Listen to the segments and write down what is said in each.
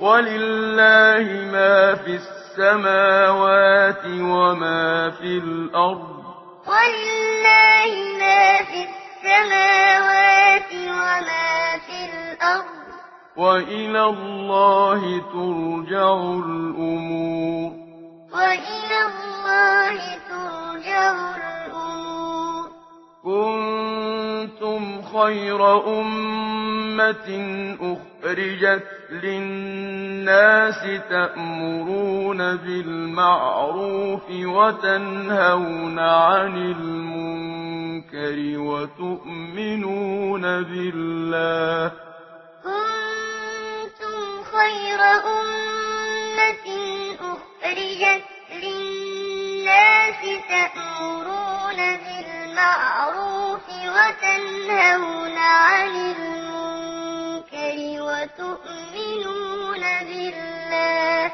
ولله ما في السماوات وما في الأرض ولله ما في السماوات وما في الأرض وإلى الله ترجع الأمور وإلى الله ترجع الأمور كنتم خير أمة أمة أخرجت للناس تأمرون بالمعروف وتنهون عن المنكر وتؤمنون بالله كنتم خير أمة أخرجت للناس تأمرون بالمعروف وتنهون عن المنكر وتؤمنون بالله.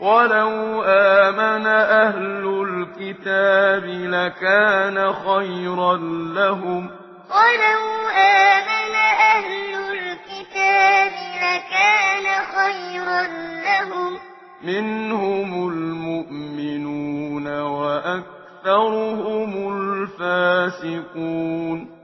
ولو آمن أهل الكتاب لكان خيرا لهم. ولو آمن أهل الكتاب لكان خيرا لهم. منهم المؤمنون وأكثرهم الفاسقون.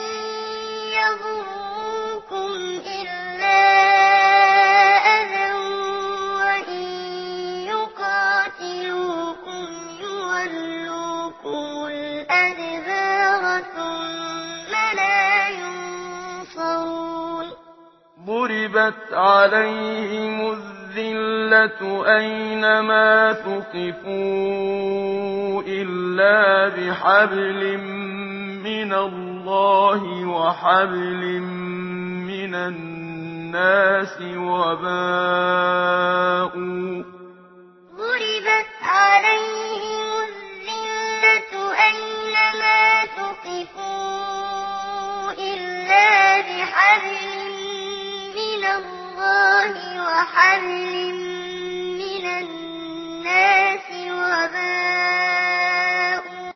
ضربت عليهم الذلة أينما تقفوا إلا بحبل من الله وحبل من الناس وباء وَحَبْلٍ